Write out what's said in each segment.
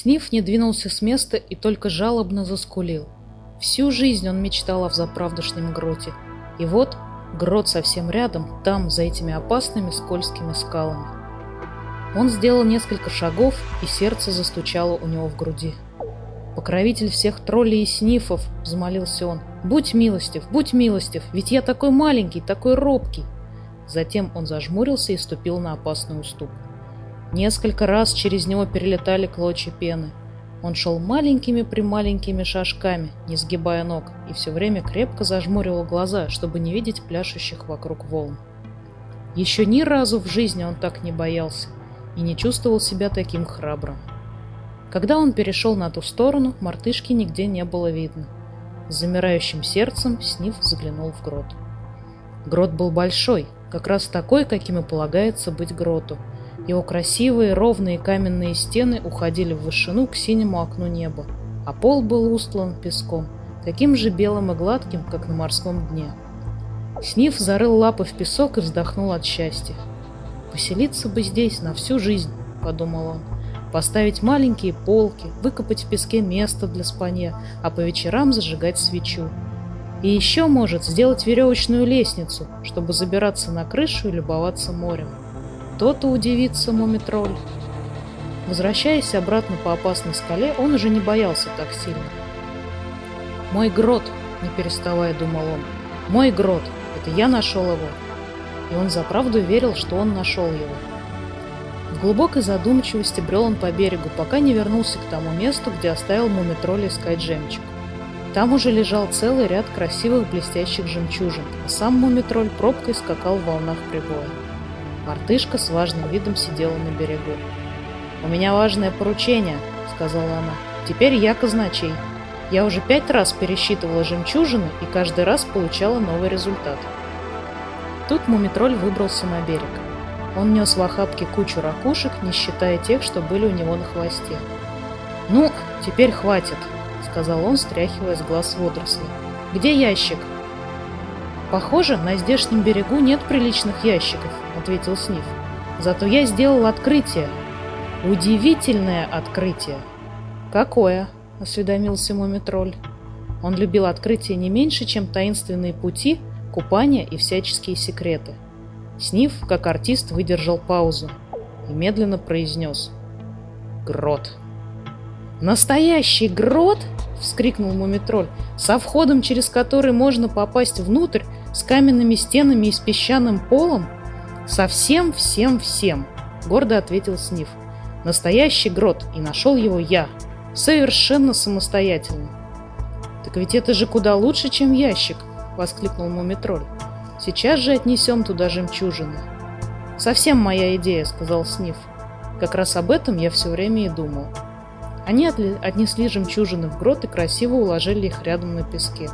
Сниф не двинулся с места и только жалобно заскулил. Всю жизнь он мечтал о взаправдошнем гроте. И вот грот совсем рядом, там, за этими опасными скользкими скалами. Он сделал несколько шагов, и сердце застучало у него в груди. «Покровитель всех троллей и снифов!» — взмолился он. «Будь милостив, будь милостив, ведь я такой маленький, такой робкий!» Затем он зажмурился и ступил на опасный уступ. Несколько раз через него перелетали клочья пены. Он шел маленькими-прималенькими шажками, не сгибая ног, и все время крепко зажмуривал глаза, чтобы не видеть пляшущих вокруг волн. Еще ни разу в жизни он так не боялся и не чувствовал себя таким храбрым. Когда он перешел на ту сторону, мартышки нигде не было видно. С замирающим сердцем Сниф заглянул в грот. Грот был большой, как раз такой, каким и полагается быть гроту. Его красивые ровные каменные стены уходили в вышину к синему окну неба, а пол был устлан песком, таким же белым и гладким, как на морском дне. Сниф зарыл лапы в песок и вздохнул от счастья. «Поселиться бы здесь на всю жизнь», — подумал он поставить маленькие полки, выкопать в песке место для спания, а по вечерам зажигать свечу. И еще может сделать веревочную лестницу, чтобы забираться на крышу и любоваться морем. То-то удивится мумитроль. Возвращаясь обратно по опасной скале, он уже не боялся так сильно. «Мой грот!» — не переставая думал он. «Мой грот! Это я нашел его!» И он заправду верил, что он нашел его. В глубокой задумчивости брел он по берегу, пока не вернулся к тому месту, где оставил мумитроль искать жемчуг. Там уже лежал целый ряд красивых блестящих жемчужин, а сам мумитроль пробкой скакал в волнах прибоя. Мартышка с важным видом сидела на берегу. «У меня важное поручение», — сказала она. «Теперь я казначей. Я уже пять раз пересчитывала жемчужины и каждый раз получала новый результат». Тут мумитроль выбрался на берег. Он нес в охапке кучу ракушек, не считая тех, что были у него на хвосте. «Ну, теперь хватит», — сказал он, стряхивая с глаз водоросли. «Где ящик?» «Похоже, на здешнем берегу нет приличных ящиков», — ответил Сниф. «Зато я сделал открытие. Удивительное открытие». «Какое?» — осведомился Мумитроль. Он любил открытия не меньше, чем таинственные пути, купания и всяческие секреты. Сниф, как артист, выдержал паузу и медленно произнес «Грот». «Настоящий грот?» — вскрикнул Мумитроль. «Со входом, через который можно попасть внутрь, с каменными стенами и с песчаным полом?» «Совсем, всем, всем!» — гордо ответил Сниф. «Настоящий грот, и нашел его я. Совершенно самостоятельно». «Так ведь это же куда лучше, чем ящик!» — воскликнул Мумитроль. Сейчас же отнесем туда жемчужины. Совсем моя идея, сказал Сниф. Как раз об этом я все время и думал. Они отнесли жемчужины в грот и красиво уложили их рядом на песке.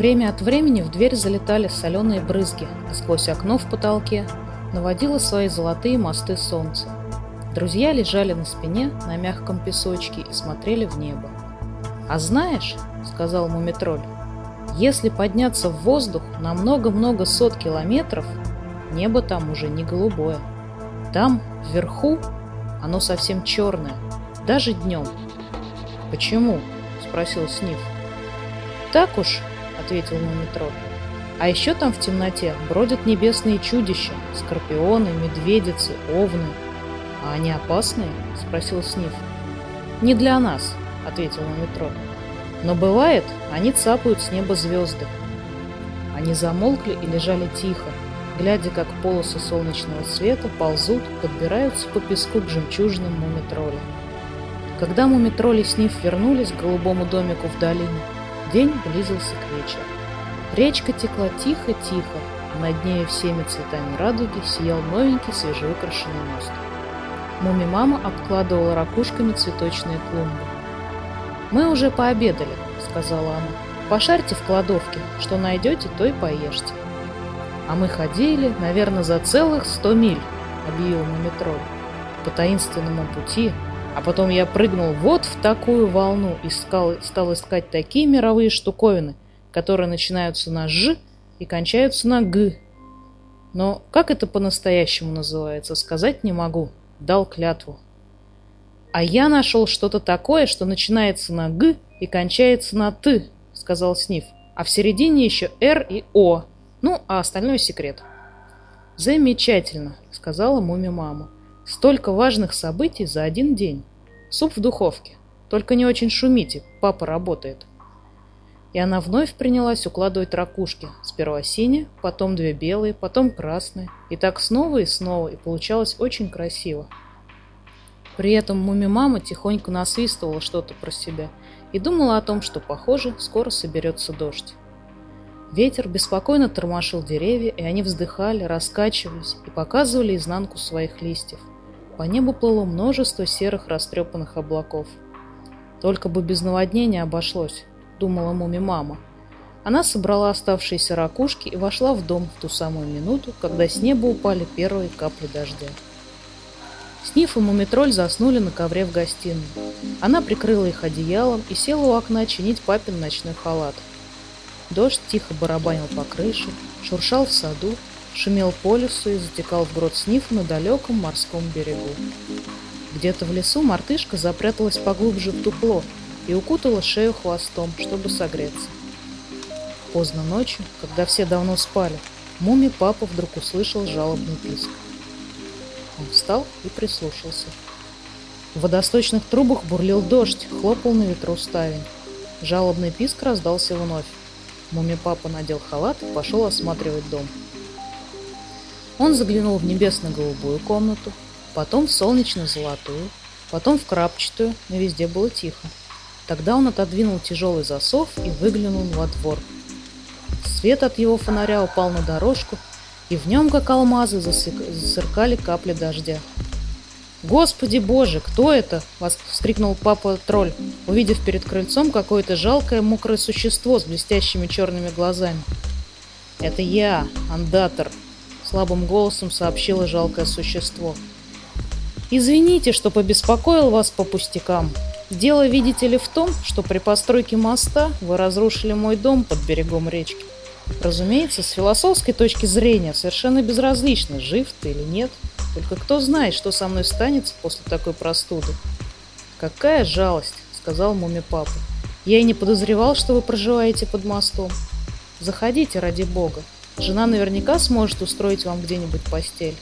Время от времени в дверь залетали соленые брызги, а сквозь окно в потолке наводило свои золотые мосты солнца. Друзья лежали на спине на мягком песочке и смотрели в небо. «А знаешь, — сказал Мумитроль, если подняться в воздух на много-много сот километров, небо там уже не голубое. Там, вверху, оно совсем черное, даже днем. «Почему?» – спросил Сниф. «Так уж», – ответил Мумитроль. «А еще там в темноте бродят небесные чудища, скорпионы, медведицы, овны. А они опасные?» – спросил Сниф. «Не для нас», – ответил Мумитроль. Но бывает, они цапают с неба звезды. Они замолкли и лежали тихо, глядя, как полосы солнечного света ползут, подбираются по песку к жемчужным мумитролям. Когда мумитроли с Ниф вернулись к голубому домику в долине, день близился к вечеру. Речка текла тихо-тихо, а над ней всеми цветами радуги сиял новенький свежевыкрашенный мост. Муми-мама обкладывала ракушками цветочные клумбы. «Мы уже пообедали», — сказала она. «Пошарьте в кладовке, что найдете, то и поешьте». «А мы ходили, наверное, за целых сто миль», — объявил Мумитроль. «По таинственному пути, а потом я прыгнул вот в такую волну и стал, стал искать такие мировые штуковины, которые начинаются на «ж» и кончаются на «г». Но как это по-настоящему называется, сказать не могу. Дал клятву. «А я нашел что-то такое, что начинается на «г» и кончается на «т», — сказал Сниф. «А в середине еще «р» и «о». Ну, а остальное секрет». «Замечательно», — сказала муми мама. «Столько важных событий за один день. Суп в духовке. Только не очень шумите, папа работает». И она вновь принялась укладывать ракушки. Сперва синие, потом две белые, потом красные. И так снова и снова, и получалось очень красиво. При этом муми-мама тихонько насвистывала что-то про себя и думала о том, что, похоже, скоро соберется дождь. Ветер беспокойно тормошил деревья, и они вздыхали, раскачивались и показывали изнанку своих листьев. По небу плыло множество серых растрепанных облаков. Только бы без наводнения обошлось, думала муми-мама. Она собрала оставшиеся ракушки и вошла в дом в ту самую минуту, когда с неба упали первые капли дождя. Сниф и Мумитроль заснули на ковре в гостиной. Она прикрыла их одеялом и села у окна чинить папин ночной халат – Дождь тихо барабанил по крыше, шуршал в саду, шумел по лесу и затекал в грот сниф на далеком морском берегу. Где-то в лесу мартышка запряталась поглубже в дупло и укутала шею хвостом, чтобы согреться. Поздно ночью, когда все давно спали, муми папа вдруг услышал жалобный писк. Он встал и прислушался. В водосточных трубах бурлил дождь, хлопал на ветру ставень. Жалобный писк раздался вновь. Муми-папа надел халат и пошел осматривать дом. Он заглянул в небесно-голубую комнату, потом в солнечно-золотую, потом в крапчатую, но везде было тихо. Тогда он отодвинул тяжелый засов и выглянул во двор. Свет от его фонаря упал на дорожку, и в нем, как алмазы, засыркали капли дождя. «Господи боже, кто это?» — вскрикнул папа-тролль, увидев перед крыльцом какое-то жалкое мокрое существо с блестящими черными глазами. «Это я, андатор», — слабым голосом сообщило жалкое существо. «Извините, что побеспокоил вас по пустякам. Дело, видите ли, в том, что при постройке моста вы разрушили мой дом под берегом речки. Разумеется, с философской точки зрения совершенно безразлично, жив ты или нет». Только кто знает, что со мной станется после такой простуды. Какая жалость, сказал муми папа. Я и не подозревал, что вы проживаете под мостом. Заходите, ради бога. Жена наверняка сможет устроить вам где-нибудь постель.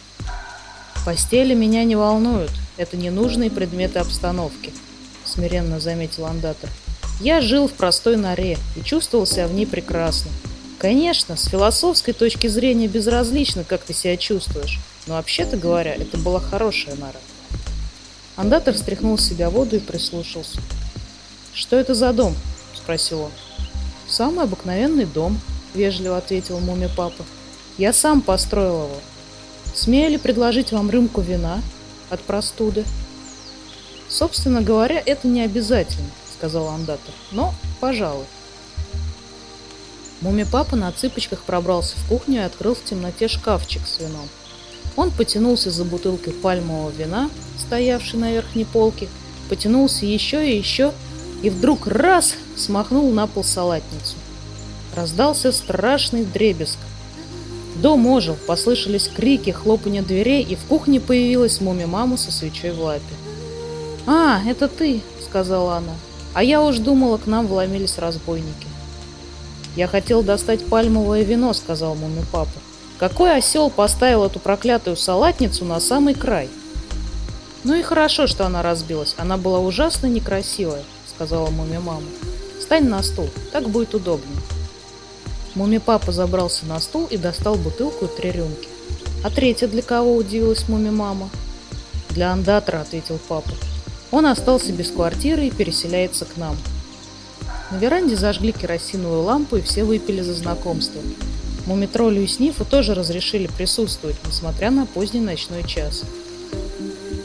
Постели меня не волнуют. Это ненужные предметы обстановки, смиренно заметил андатор. Я жил в простой норе и чувствовал себя в ней прекрасно. Конечно, с философской точки зрения безразлично, как ты себя чувствуешь. Но вообще-то говоря, это была хорошая нора. Андатор встряхнул с себя воду и прислушался. «Что это за дом?» – спросил он. «Самый обыкновенный дом», – вежливо ответил муми папа. «Я сам построил его. Смею ли предложить вам рюмку вина от простуды?» «Собственно говоря, это не обязательно», – сказал андатор. «Но, пожалуй». Муми-папа на цыпочках пробрался в кухню и открыл в темноте шкафчик с вином. Он потянулся за бутылкой пальмового вина, стоявшей на верхней полке, потянулся еще и еще, и вдруг раз смахнул на пол салатницу. Раздался страшный дребезг. Дом ожил, послышались крики, хлопанье дверей, и в кухне появилась муми-мама со свечой в лапе. «А, это ты!» — сказала она. «А я уж думала, к нам вломились разбойники». «Я хотел достать пальмовое вино», — сказал муми-папа. Какой осел поставил эту проклятую салатницу на самый край? Ну и хорошо, что она разбилась. Она была ужасно некрасивая, сказала муми мама. Стань на стул, так будет удобнее. Муми папа забрался на стул и достал бутылку и три рюмки. А третья для кого удивилась муми мама? Для андатра, ответил папа. Он остался без квартиры и переселяется к нам. На веранде зажгли керосиновую лампу и все выпили за знакомство. Мумитролю и Снифу тоже разрешили присутствовать, несмотря на поздний ночной час.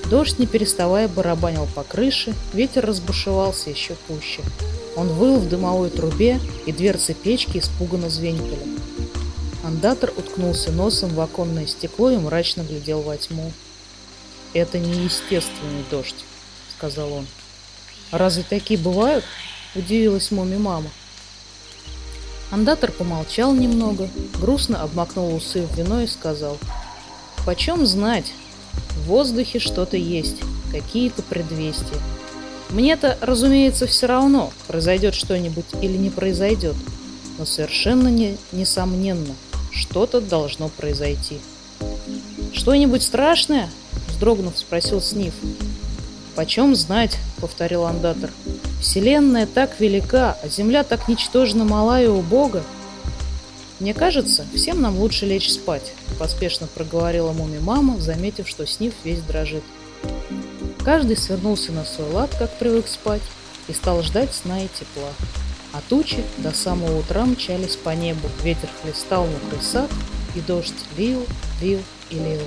Дождь, не переставая, барабанил по крыше, ветер разбушевался еще пуще. Он выл в дымовой трубе, и дверцы печки испуганно звенькали. Андатор уткнулся носом в оконное стекло и мрачно глядел во тьму. «Это неестественный дождь», — сказал он. разве такие бывают?» — удивилась Моми мама. Андатор помолчал немного, грустно обмакнул усы в вино и сказал, «Почем знать? В воздухе что-то есть. какие-то предвестия. Мне-то, разумеется, все равно, произойдет что-нибудь или не произойдет, но совершенно не, несомненно, что-то должно произойти. «Что-нибудь страшное?» – вздрогнув, спросил Сниф. «Почем знать?» – повторил андатор. «Вселенная так велика, а Земля так ничтожно мала и убога. Мне кажется, всем нам лучше лечь спать», – поспешно проговорила муми мама, заметив, что Сниф весь дрожит. Каждый свернулся на свой лад, как привык спать, и стал ждать сна и тепла. А тучи до самого утра мчались по небу, ветер хлестал мокрый сад, и дождь лил, лил и лил.